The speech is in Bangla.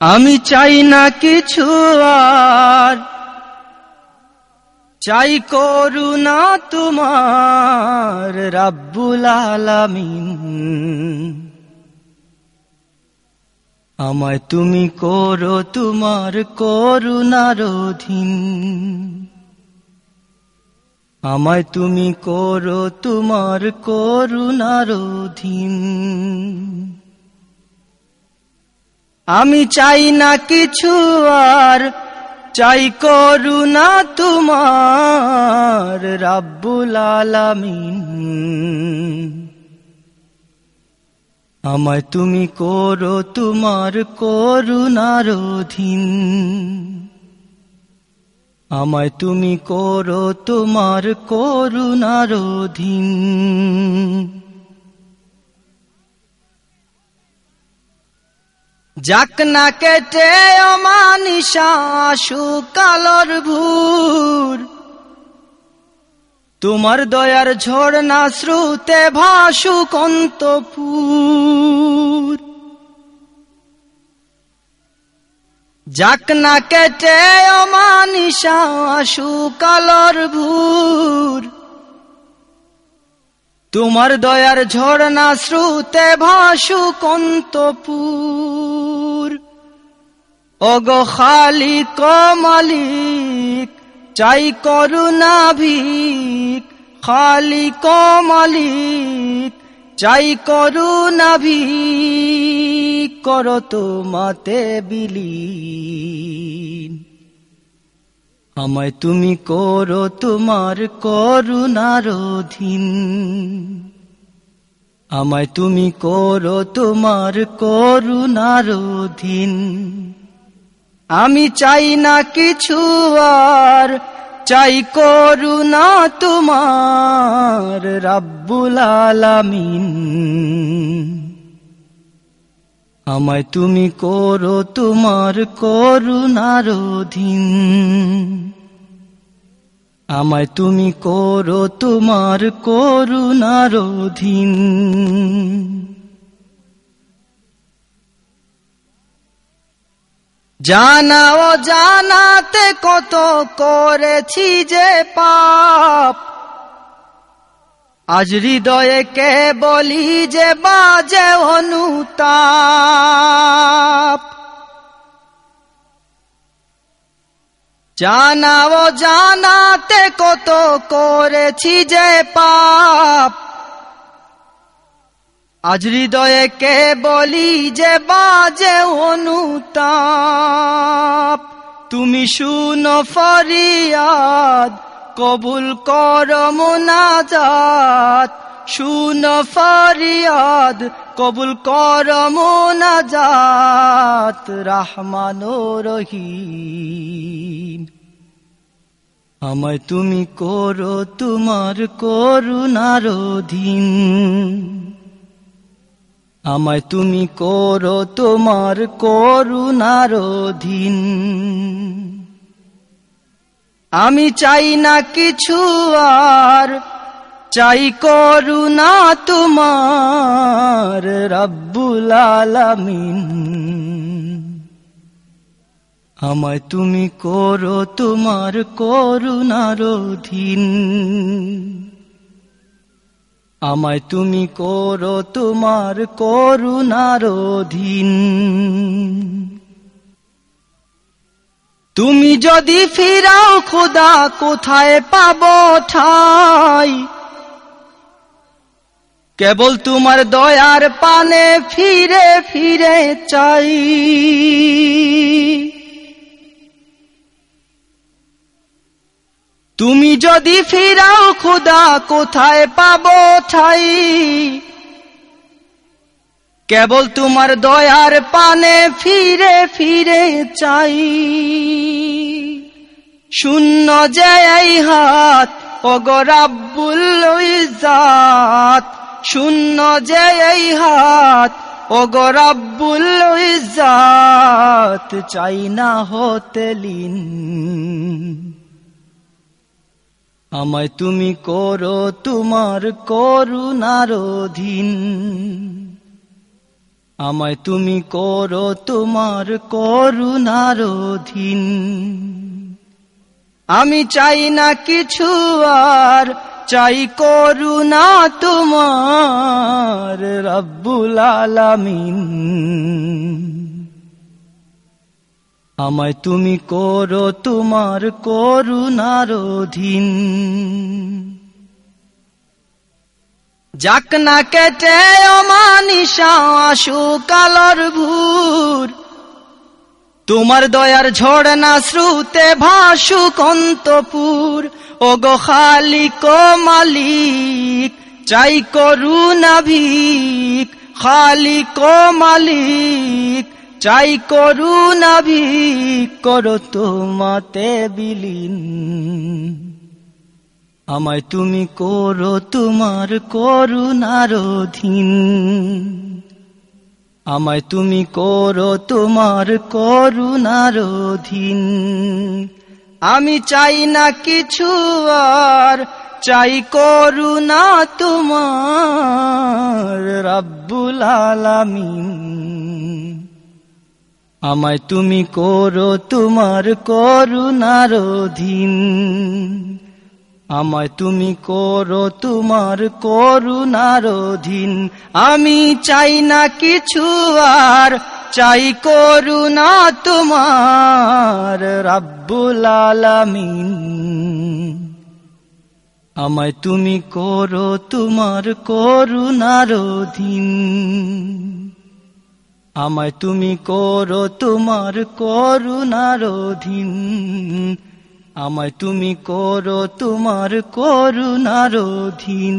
আমি চাই না কিছু আর। চাই করুণা তোমার রাব্বুল আলামিন। আমায় তুমি করো তোমার করুণার অধীন। আমায় তুমি করো তোমার করুণার অধীন। আমি চাই না কিছু আর, চাই করুণা তোমার রাব্বুল আলামিন। আমায় তুমি করো তোমার করুণার অধীন। আমায় তুমি করো তোমার করুণার অধীন। যাক না কেটে অমানিসা কালর ভূর। তোমার দয়ার ঝর্ণা শ্রুতে ভাসু কন্তপুর যাক না কেটে অমানিসা কালর ভূর। তোমার দয়ার ঝর্ণা শ্রুতে ভাসু কন্তপুর অগ খালিক মালিক, চাই করুণা ভিক। খালিক মালিক, চাই করুণা ভিক। কর তোমাতে বিলীন। আমায় তুমি করো তোমার করুণার অধীন আমায় তুমি করো তোমার করুণার অধীন আমি চাই না কিছু আর, চাই করুণা তোমার রাব্বুল আলামিন। আমায় তুমি করো তোমার করুণার অধীন। আমায় তুমি করো তোমার করুণার অধীন। জানা ও জানাতে কত করেছি যে পাপ। আজ হৃদয়ে কে বলি যে বাজে অনুতাপ। জানা ও জানাতে কত করেছি যে পাপ। আজ হৃদয়ে কে বলি যে বাজে অনুতাপ? তুমি শুনো ফরিয়াদ, কবুল কর মোনাজাত। শুন ফরিয়াদ, কবুল কর মোনাজাত। রহমান রহিম। আমায় তুমি করো তোমার করুণার অধীন। আমায় তুমি করো তোমার করুণার অধীন আমি চাই না কিছু আর, চাই করুণা তোমার রব্বুল আলামিন। আমায় তুমি করো তোমার করুণার অধীন আমায় তুমি করো তোমার করুণার অধীন। তুমি যদি ফিরাও খোদা, কোথায় পাব ঠাই? কেবল তোমার দয়ার পানে ফিরে ফিরে চাই। তুমি যদি ফিরাও খোদা, কোথায় পাব ঠাই? কেবল তোমার দয়ার পানে ফিরে ফিরে চাই। শূন্য যে এই হাত অগরাব্বুল ইজাত শূন্য যে এই হাত অগরাব্বুল ইজাত চাই না হতে লিন। আমায় তুমি করো তোমার করুণার অধীন আমায় তুমি করো তোমার করুণার অধীন আমি চাই না কিছু আর, চাই করুণা তোমার রব্বুল আলামিন। আমায় তুমি করো তোমার করুণার অধীন যাক না কেটে অমানিসা কালর ভূর। তোমার দয়ার ঝড় না শ্রুতে ভাসু কন্তপুর ও গো খালিক মালিক, চাই করুণা ভিক খালিক মালিক চাই করুণা ভিক করো তোমাতে বিলীন। আমায় তুমি করো তোমার করুণার অধীন। আমায় তুমি করো তোমার করুণার অধীন। আমি চাই না কিছু আর, চাই করুণা তোমার রব্বুল আলামিন। আমায় তুমি করো তোমার করুণার অধীন। আমায় তুমি করো তোমার করুণার অধীন। আমি চাই না কিছু আর, চাই করুণা তোমার রাব্বুল আলামিন। আমায় তুমি করো তোমার করুণার অধীন। আমায় তুমি করো তোমার করুণার অধীন। আমায় তুমি করো তোমার করুণার অধীন।